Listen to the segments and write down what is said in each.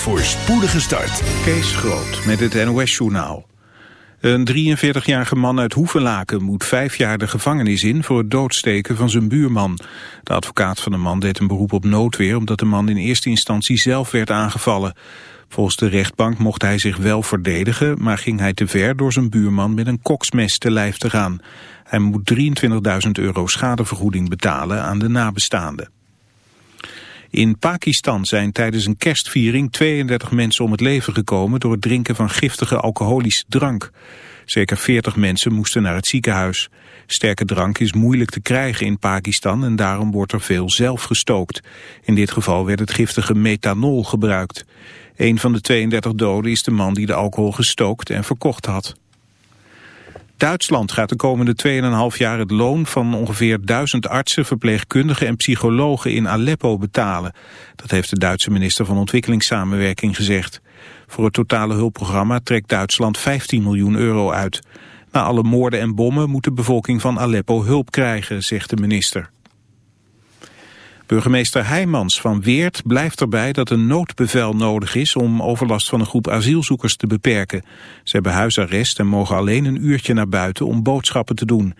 voor spoedige start. Kees Groot met het NOS-journaal. Een 43-jarige man uit Hoevelaken moet vijf jaar de gevangenis in voor het doodsteken van zijn buurman. De advocaat van de man deed een beroep op noodweer omdat de man in eerste instantie zelf werd aangevallen. Volgens de rechtbank mocht hij zich wel verdedigen, maar ging hij te ver door zijn buurman met een koksmes te lijf te gaan. Hij moet 23.000 euro schadevergoeding betalen aan de nabestaanden. In Pakistan zijn tijdens een kerstviering 32 mensen om het leven gekomen door het drinken van giftige alcoholische drank. Zeker 40 mensen moesten naar het ziekenhuis. Sterke drank is moeilijk te krijgen in Pakistan en daarom wordt er veel zelf gestookt. In dit geval werd het giftige methanol gebruikt. Een van de 32 doden is de man die de alcohol gestookt en verkocht had. Duitsland gaat de komende 2,5 jaar het loon van ongeveer 1000 artsen, verpleegkundigen en psychologen in Aleppo betalen. Dat heeft de Duitse minister van Ontwikkelingssamenwerking gezegd. Voor het totale hulpprogramma trekt Duitsland 15 miljoen euro uit. Na alle moorden en bommen moet de bevolking van Aleppo hulp krijgen, zegt de minister. Burgemeester Heijmans van Weert blijft erbij dat een noodbevel nodig is om overlast van een groep asielzoekers te beperken. Ze hebben huisarrest en mogen alleen een uurtje naar buiten om boodschappen te doen.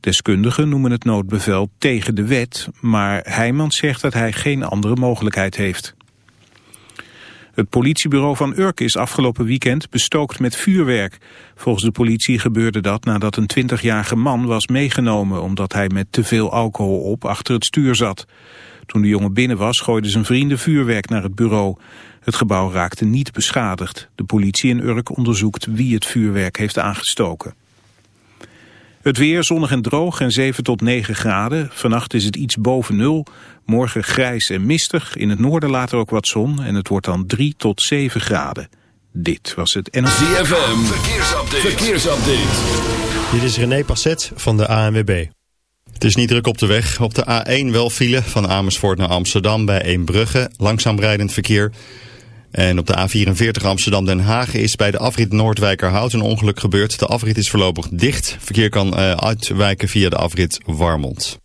Deskundigen noemen het noodbevel tegen de wet, maar Heijmans zegt dat hij geen andere mogelijkheid heeft. Het politiebureau van Urk is afgelopen weekend bestookt met vuurwerk. Volgens de politie gebeurde dat nadat een 20-jarige man was meegenomen... omdat hij met te veel alcohol op achter het stuur zat. Toen de jongen binnen was, gooiden zijn vrienden vuurwerk naar het bureau. Het gebouw raakte niet beschadigd. De politie in Urk onderzoekt wie het vuurwerk heeft aangestoken. Het weer zonnig en droog en 7 tot 9 graden. Vannacht is het iets boven nul. Morgen grijs en mistig. In het noorden later ook wat zon. En het wordt dan 3 tot 7 graden. Dit was het NLV. ZFM, verkeersupdate. verkeersupdate. Dit is René Passet van de ANWB. Het is niet druk op de weg. Op de A1 wel file van Amersfoort naar Amsterdam bij Eembrugge. Langzaam rijdend verkeer. En op de A44 Amsterdam-Den Haag is bij de afrit Noordwijkerhout een ongeluk gebeurd. De afrit is voorlopig dicht. Verkeer kan uh, uitwijken via de afrit Warmond.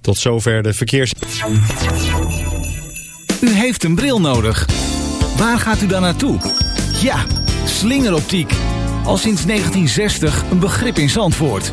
Tot zover de verkeers... U heeft een bril nodig. Waar gaat u dan naartoe? Ja, slingeroptiek. Al sinds 1960 een begrip in Zandvoort.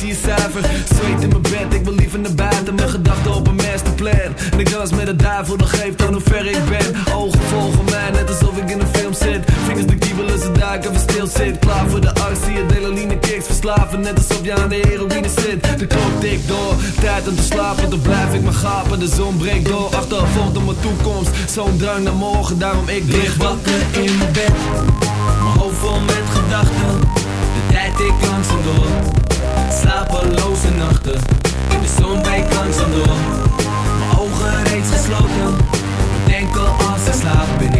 zie in mijn bed, ik wil liever naar buiten. Mijn gedachten op een masterplan. De ik met het daarvoor, nog geeft aan hoe ver ik ben. Ogen volgen mij, net alsof ik in een film zit. Vingers de kiebelen, ze duiken, we stil zit. Klaar voor de arts, zie je delaline kicks. Verslaven, net alsof je aan de heroïne zit. De klok tikt door, tijd om te slapen. Dan blijf ik maar gapen, de zon breekt door. Achtervolgd op mijn toekomst Zo'n drang naar morgen, daarom ik Ik wakker in mijn bed. Mijn hoofd vol met gedachten. De tijd ik langzaam door. Slapeloze nachten, de zon breekt langzaam door. Mijn ogen reeds gesloten, denken als ik slaap. Ben ik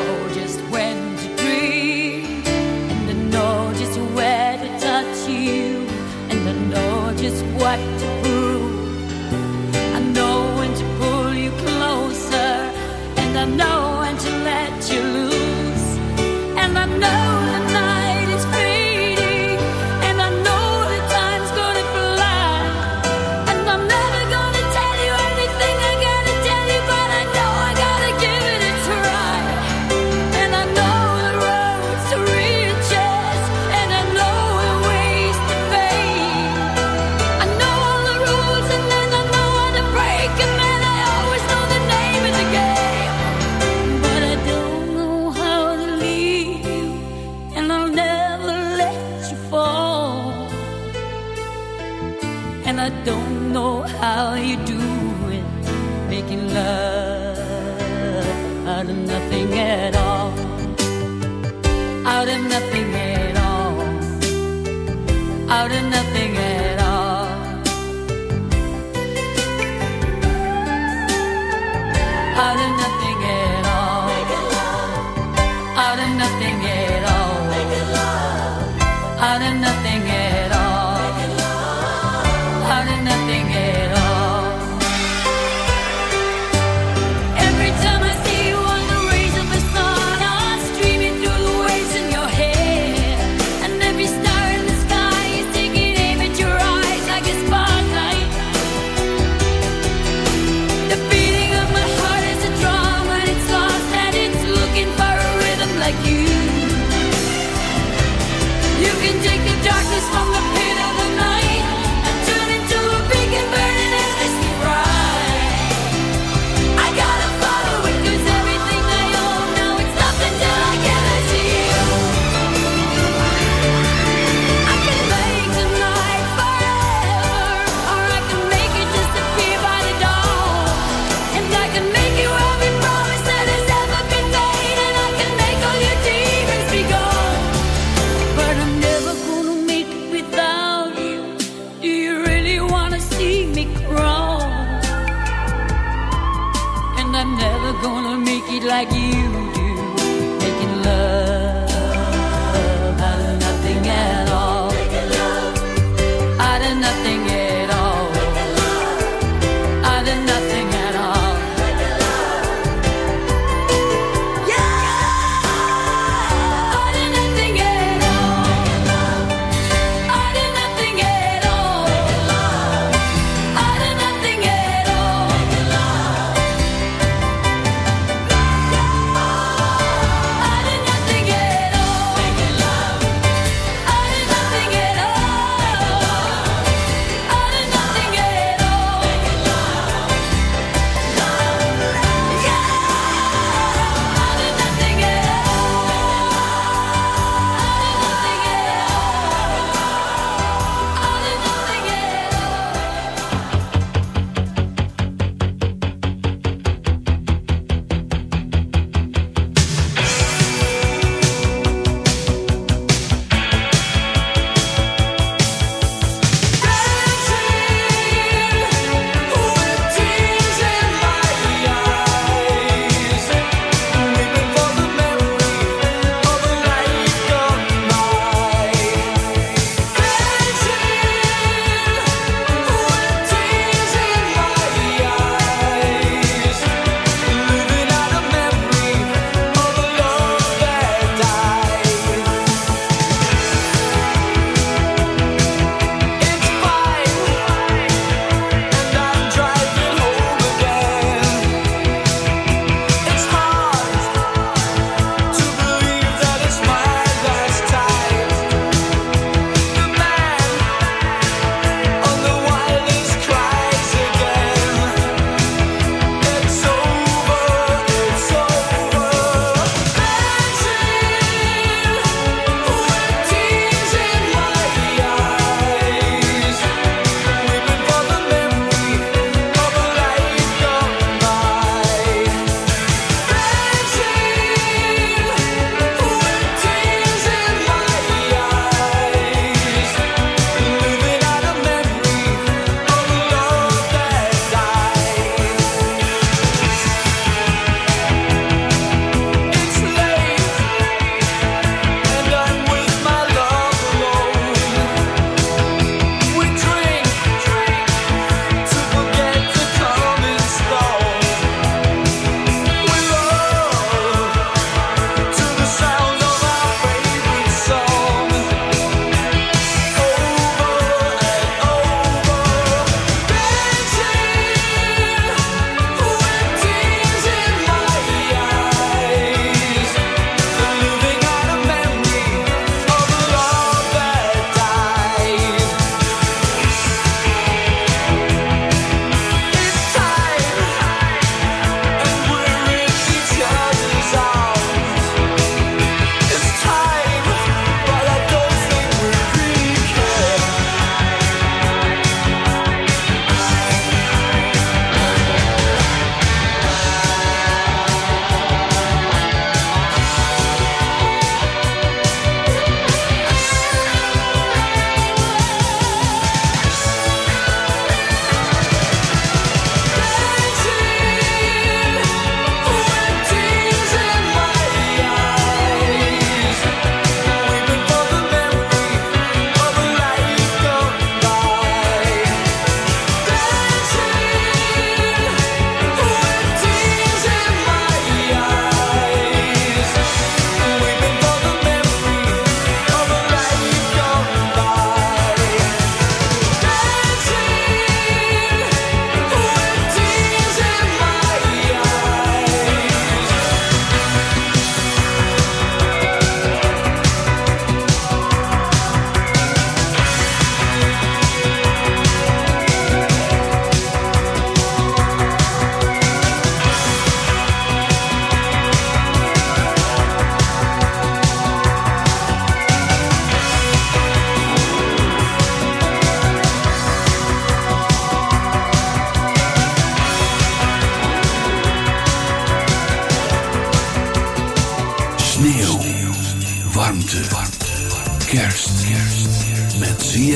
what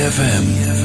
ZFM.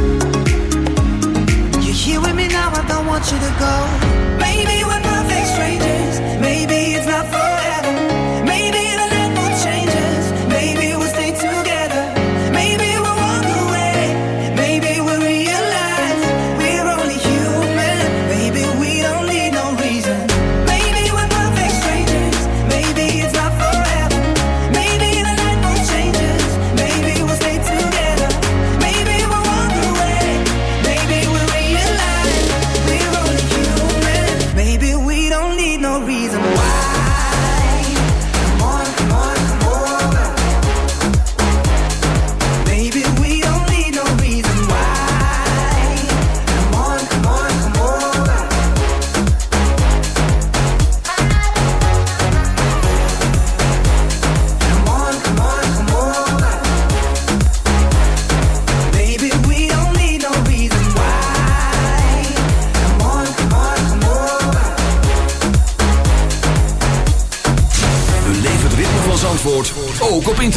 want you to go. Maybe when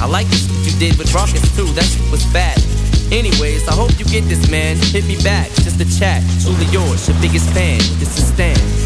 I like the shit you did with Rawkus too, that shit was bad. Anyways, I hope you get this, man. Hit me back, just a chat. Truly yours, your biggest fan. This is Stan.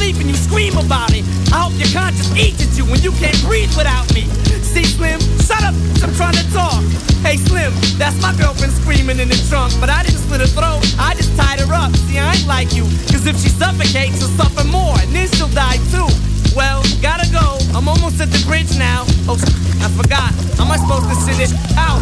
and you scream about it. I hope your conscience eats at you when you can't breathe without me. See, Slim, shut up. I'm trying to talk. Hey, Slim, that's my girlfriend screaming in the trunk. But I didn't slit her throat. I just tied her up. See, I ain't like you. Cause if she suffocates, she'll suffer more. And then she'll die too. Well, gotta go. I'm almost at the bridge now. Oh, I forgot. Am I supposed to send this out?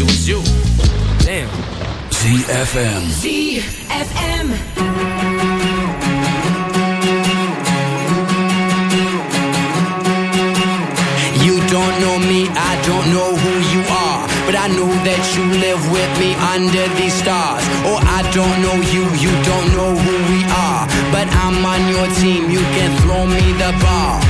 it was you. Damn. ZFM. ZFM. You don't know me, I don't know who you are. But I know that you live with me under these stars. Or I don't know you, you don't know who we are. But I'm on your team, you can throw me the ball.